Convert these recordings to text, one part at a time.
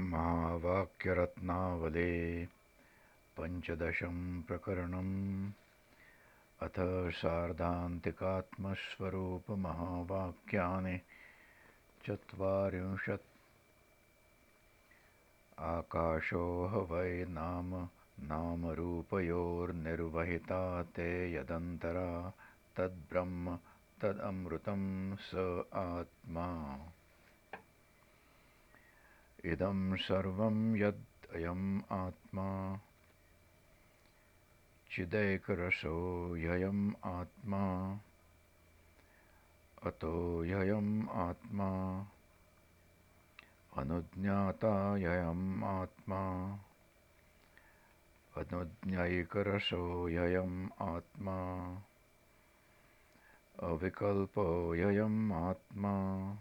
महावाक्यरत्नावले पञ्चदशं प्रकरणम्। अथ सार्धान्तिकात्मस्वरूपमहावाक्यानि। चत्वारिंशत्। आकाशो ह वै नाम नामरूपयोर्निर्वहिता ते यदन्तरा। तद्ब्रह्म तदमृतं स आत्मा इदं सर्वं यद् अयम् आत्मा। चिदैकरसो ह्ययम् आत्मा। अतो ह्ययम् आत्मा। अनुज्ञाता ह्ययम् आत्मा। अनुज्ञैकरसो ह्ययम् आत्मा। अविकल्पो ह्ययम् आत्मा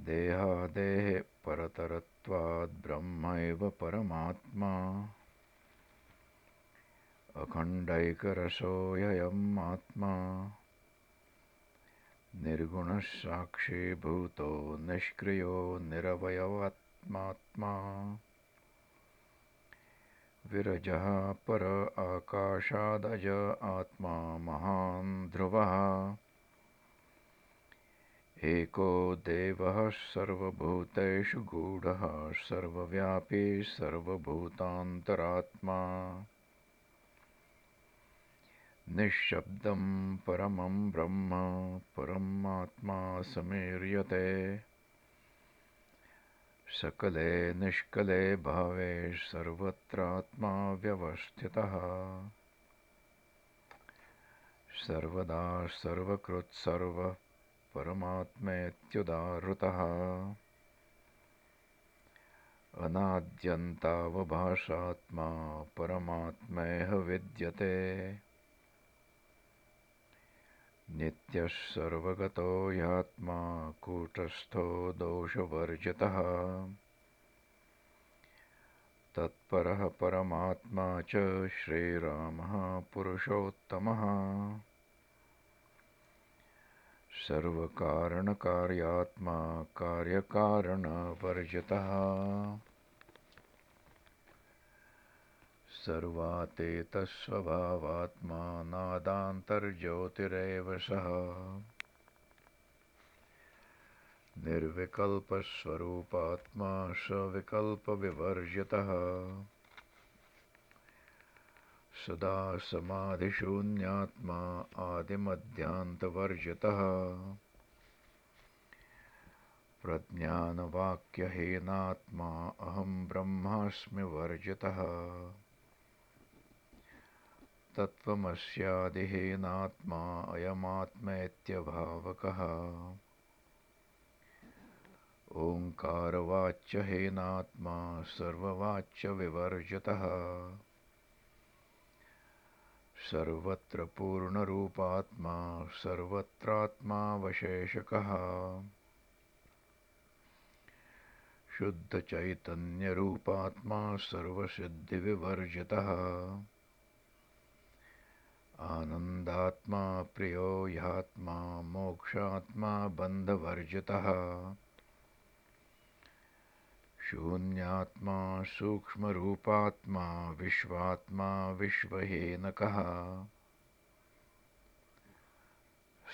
देहादेः परतरत्वाद्ब्रह्मैव परमात्मा। अखण्डैकरसो ह्ययम् आत्मा निर्गुणः निष्क्रियो निरवयवात्मात्मा। विरजः पर आकाशादज आत्मा महान् ध्रुवः एको देवः सर्वभूतेषु गूढः सर्वव्यापी सर्वभूतान्तरात्मा। निःशब्दं परमं ब्रह्म परमात्मा समीर्यते। सकले निष्कले भावे सर्वत्रात्मा व्यवस्थितः। सर्वदा सर्वकृत्सर्वः परमात्मेत्युदाहृतः। अनाद्यन्तावभाषात्मा परमात्मेह विद्यते। नित्यः सर्वगतो ह्यात्मा कूटस्थो दोषवर्जितः। तत्परः परमात्मा च श्रीरामः पुरुषोत्तमः सर्वकारणकार्यात्मा कार्यकारणवर्जितः। सर्वातेतस्वभावात्मा नादान्तर्ज्योतिरेव सः। निर्विकल्पस्वरूपात्मा सविकल्पविवर्जितः सदा समाधिशून्यात्मा आदिमध्यान्तवर्जितः। प्रज्ञानवाक्यहीनात्मा अहं ब्रह्मास्मि वर्जितः। तत्त्वमस्यादिहीनात्मा अयमात्मेत्यभावकः। ओङ्कारवाच्यहीनात्मा सर्ववाच्यविवर्जितः सर्वत्र पूर्णरूपात्मा सर्वत्रात्मावशेषकः शुद्धचैतन्यरूपात्मा सर्वसिद्धिविवर्जितः। आनन्दात्मा प्रियो ह्यात्मा मोक्षात्मा बन्धवर्जितः शून्यात्मा सूक्ष्मरूपात्मा विश्वात्मा विश्वहीनकः।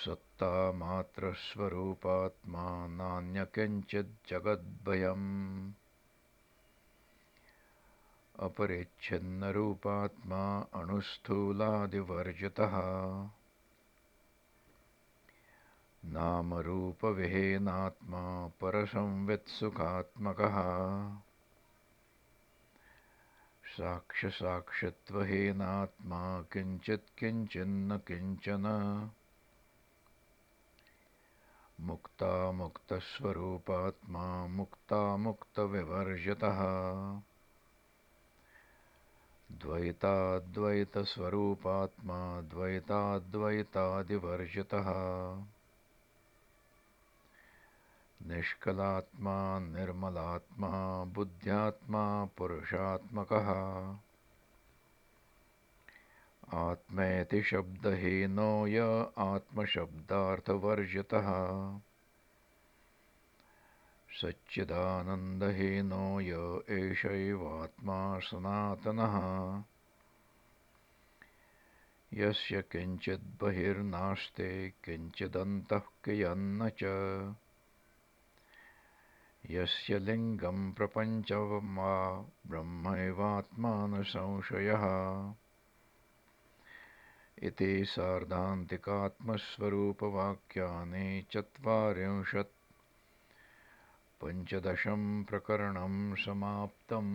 सत्तामात्रस्वरूपात्मा नान्यकिञ्चिज्जगद्भयम् अपरिच्छिन्नरूपात्मा अणुस्थूलादिवर्जितः नामरूपविहीनात्मा परसंवित्सुखात्मकः। साक्ष्यसाक्षित्वहीनात्मा किञ्चित्किञ्चिन्न किञ्चन। मुक्तामुक्तस्वरूपात्मा मुक्तामुक्तविवर्जितः। द्वैताद्वैतस्वरूपात्मा द्वैताद्वैतादिवर्जितः निष्कलात्मा निर्मलात्मा बुद्ध्यात्मा पुरुषात्मकः। आत्मेति शब्दहीनो य आत्मशब्दार्थवर्जितः। सच्चिदानन्दहीनो य एष एवात्मा सनातनः। यस्य किञ्चिद्बहिर्नास्ते किञ्चिदन्तः कियन्न च यस्य लिङ्गं ब्रह्मैवात्मा न संशयः इति सार्धान्तिकात्मस्वरूपवाक्यानि चत्वारिंशत् पञ्चदशं प्रकरणं समाप्तम्